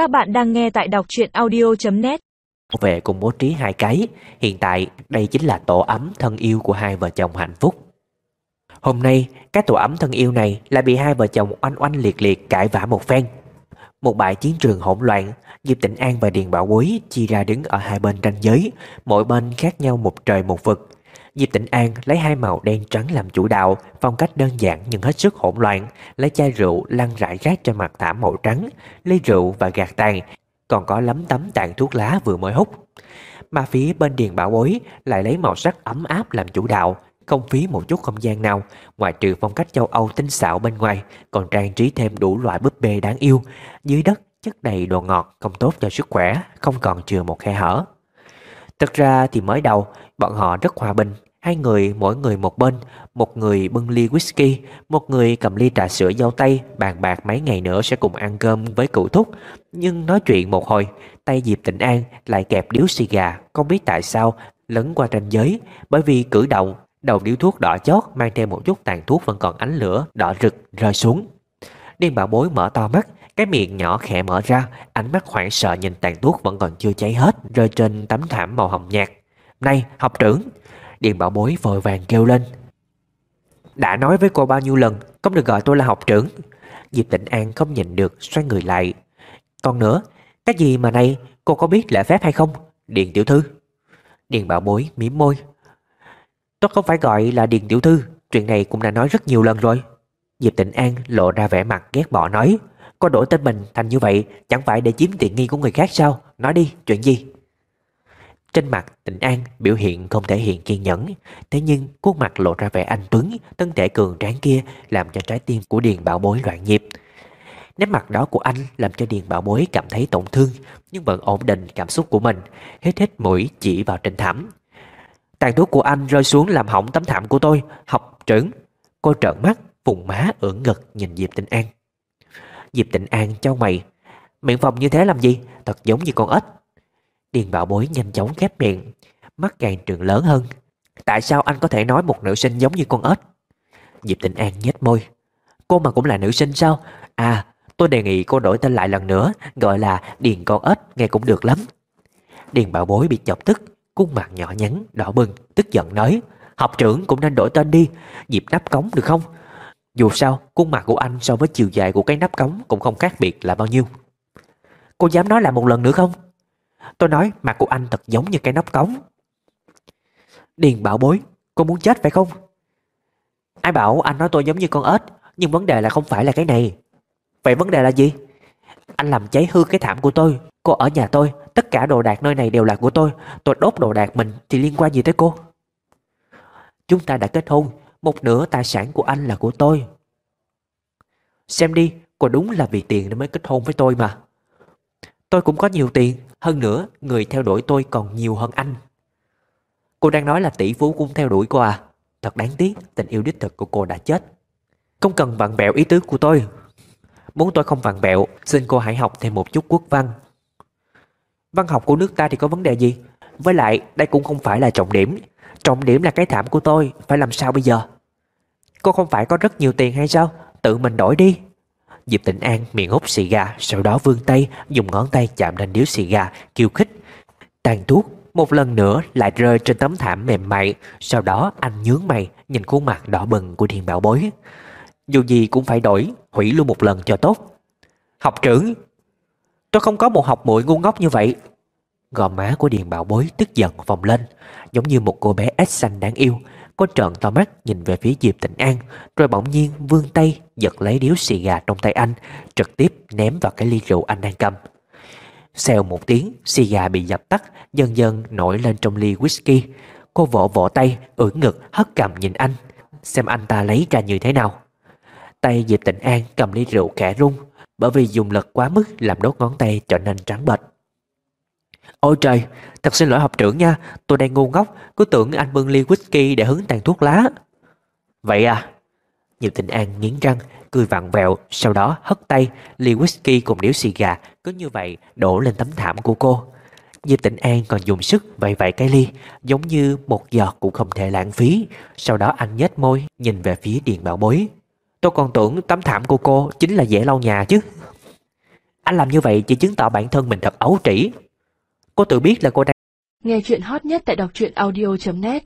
Các bạn đang nghe tại đọc truyện audio.net Về cùng bố trí hai cái, Hiện tại đây chính là tổ ấm thân yêu của hai vợ chồng hạnh phúc. Hôm nay, cái tổ ấm thân yêu này Lại bị hai vợ chồng oanh oanh liệt liệt cãi vã một phen. Một bãi chiến trường hỗn loạn, Diệp Tịnh An và Điền Bảo quý Chia ra đứng ở hai bên ranh giới, Mỗi bên khác nhau một trời một vực. Diệp Tịnh An lấy hai màu đen trắng làm chủ đạo, phong cách đơn giản nhưng hết sức hỗn loạn, lấy chai rượu lăn rải rác trên mặt thảm màu trắng, lấy rượu và gạt tàn, còn có lấm tấm tàn thuốc lá vừa mới hút. Mà phía bên Điền Bảo Bối lại lấy màu sắc ấm áp làm chủ đạo, không phí một chút không gian nào, ngoài trừ phong cách châu Âu tinh xảo bên ngoài, còn trang trí thêm đủ loại búp bê đáng yêu. Dưới đất chất đầy đồ ngọt không tốt cho sức khỏe, không còn chừa một khe hở. Thật ra thì mới đầu, bọn họ rất hòa bình, Hai người mỗi người một bên Một người bưng ly whisky Một người cầm ly trà sữa dâu tây Bàn bạc mấy ngày nữa sẽ cùng ăn cơm với cụ thúc. Nhưng nói chuyện một hồi Tay Diệp Tịnh An lại kẹp điếu xì gà Không biết tại sao lấn qua ranh giới. Bởi vì cử động Đầu điếu thuốc đỏ chót mang theo một chút tàn thuốc vẫn còn ánh lửa đỏ rực rơi xuống. Điên bảo bối mở to mắt cái miệng nhỏ khẽ mở ra, Ánh mắt hoảng sợ nhìn tàn thuốc vẫn còn chưa cháy hết, Rơi trên tấm thảm màu hồng nhạt. Này, học trưởng! Điền bảo bối vội vàng kêu lên. Đã nói với cô bao nhiêu lần, Không được gọi tôi là học trưởng. Diệp Tịnh An không nhìn được, xoay người lại. Còn nữa, Cái gì mà này, cô có biết lễ phép hay không? Điền tiểu thư. Điền bảo bối mím môi. Tôi không phải gọi là Điền tiểu thư, Chuyện này cũng đã nói rất nhiều lần rồi. Diệp Tịnh An lộ ra vẻ mặt ghét bỏ nói. Có đổi tên mình thành như vậy, Chẳng phải để chiếm tiện nghi của người khác sao? Nói đi, chuyện gì? Trên mặt Tịnh An biểu hiện không thể hiện kiên nhẫn. Thế nhưng khuôn mặt lộ ra vẻ anh Tuấn Tân thể cường tráng kia Làm cho trái tim của Điền Bảo Bối loạn nhịp. Nét mặt đó của anh Làm cho Điền Bảo Bối cảm thấy tổn thương, Nhưng vẫn ổn định cảm xúc của mình, Hết hết mũi chỉ vào trên thảm Tàn thuốc của anh rơi xuống làm hỏng tấm thảm của tôi, Học trưởng. Cô trợn mắt, vùng má ưỡn ngực nhìn Diệp Tịnh An. Diệp Tịnh An cho mày. Miệng phòng như thế làm gì? Thật giống như con ếch. Điền bảo bối nhanh chóng khép miệng, Mắt càng trường lớn hơn. Tại sao anh có thể nói một nữ sinh giống như con ếch? Diệp Tịnh An nhếch môi. Cô mà cũng là nữ sinh sao? À tôi đề nghị cô đổi tên lại lần nữa, Gọi là Điền con ếch, nghe cũng được lắm. Điền bảo bối bị chọc tức, Khuôn mặt nhỏ nhắn, đỏ bừng, Tức giận nói, Học trưởng cũng nên đổi tên đi Diệp nắp cống được không? Dù sao, khuôn mặt của anh so với chiều dài của cái nắp cống Cũng không khác biệt là bao nhiêu. Cô dám nói lại một lần nữa không? Tôi nói mặt của anh thật giống như cái nắp cống. Điền bảo bối, Cô muốn chết phải không? Ai bảo anh nói tôi giống như con ếch, Nhưng vấn đề là không phải là cái này. Vậy vấn đề là gì? Anh làm cháy hư cái thảm của tôi, Cô ở nhà tôi, Tất cả đồ đạc nơi này đều là của tôi. Tôi đốt đồ đạc mình thì liên quan gì tới cô? Chúng ta đã kết hôn một nửa tài sản của anh là của tôi Xem đi Cô đúng là vì tiền nên mới kết hôn với tôi mà Tôi cũng có nhiều tiền hơn nữa, người theo đuổi tôi còn nhiều hơn anh. Cô đang nói là tỷ phú cũng theo đuổi cô à? Thật đáng tiếc, tình yêu đích thực của cô đã chết. Không cần vặn bẹo ý tứ của tôi. Muốn tôi không vặn bẹo, xin cô hãy học thêm một chút quốc văn. Văn học của nước ta thì có vấn đề gì? Với lại, đây cũng không phải là trọng điểm. Trọng điểm là cái thảm của tôi, phải làm sao bây giờ? Cô không phải có rất nhiều tiền hay sao? Tự mình đổi đi. Diệp Tịnh An miệng hút xì gà, sau đó vươn tay, dùng ngón tay chạm lên điếu xì gà, kêu khích. Tàn thuốc, một lần nữa lại rơi trên tấm thảm mềm mại, sau đó anh nhướng mày, nhìn khuôn mặt đỏ bừng của Thiền Bảo Bối. Dù gì cũng phải đổi, hủy luôn một lần cho tốt. Học trưởng, tôi không có một học muội ngu ngốc như vậy. Gò má của Điền Bảo Bối tức giận vòng lên, giống như một cô bé ếch xanh đáng yêu, Cô trợn to mắt nhìn về phía Diệp Tịnh An Rồi bỗng nhiên vươn tay Giật lấy điếu xì gà trong tay anh Trực tiếp ném vào cái ly rượu anh đang cầm. Xèo một tiếng Xì gà bị dập tắt Dần dần nổi lên trong ly whisky. Cô vỗ vỗ tay ưỡn ngực hất cầm nhìn anh Xem anh ta lấy ra như thế nào. Tay Diệp Tịnh An cầm ly rượu khẽ rung Bởi vì dùng lực quá mức Làm đốt ngón tay trở nên trắng bệch. Ôi trời, thật xin lỗi học trưởng nha, tôi đang ngu ngốc, cứ tưởng anh bưng ly whisky để hứng tàn thuốc lá. Vậy à? Nhiều tình an nghiến răng, cười vặn vẹo, sau đó hất tay, ly whisky cùng điếu xì gà, cứ như vậy đổ lên tấm thảm của cô. Diệp Tịnh An còn dùng sức vẫy vẫy cái ly, giống như một giọt cũng không thể lãng phí. Sau đó anh nhếch môi, nhìn về phía Điền Bảo Bối. Tôi còn tưởng tấm thảm của cô chính là dễ lau nhà chứ. Anh làm như vậy chỉ chứng tỏ bản thân mình thật ấu trĩ. Cô tự biết là cô đang Nghe chuyện hot nhất tại đọc truyện audio.net